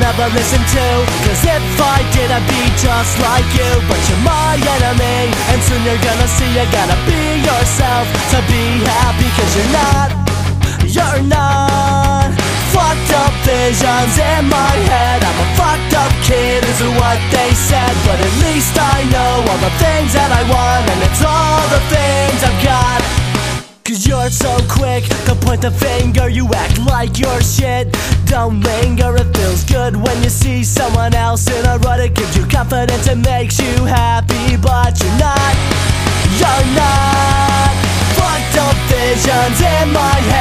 never listen to. Cause if I did I'd be just like you. But you're my enemy And soon you're gonna see you gotta be yourself. To be happy cause you're not You're not. Fucked up visions in my head. I'm a fucked up kid is what they said. But at least I know all the things that I want And it's to point the finger You act like you're shit. Don't linger, it feels good when you see someone else in a rut. It gives you confidence, it makes you happy. But you're not, you're not. Fucked up visions in my head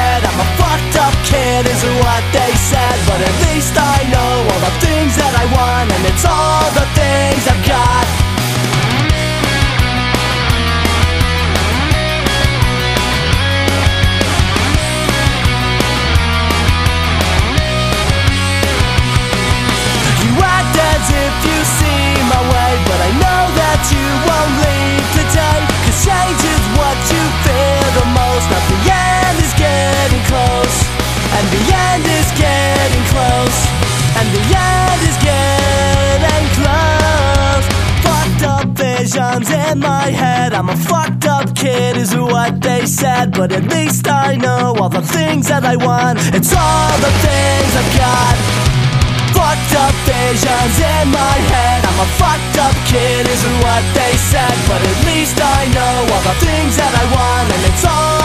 in my head. I'm a fucked up kid is what they said But at least I know all the things that I want. It's all the things I've got. Fucked up visions in my head. I'm a fucked up kid is what they said But at least I know all the things that I want And it's all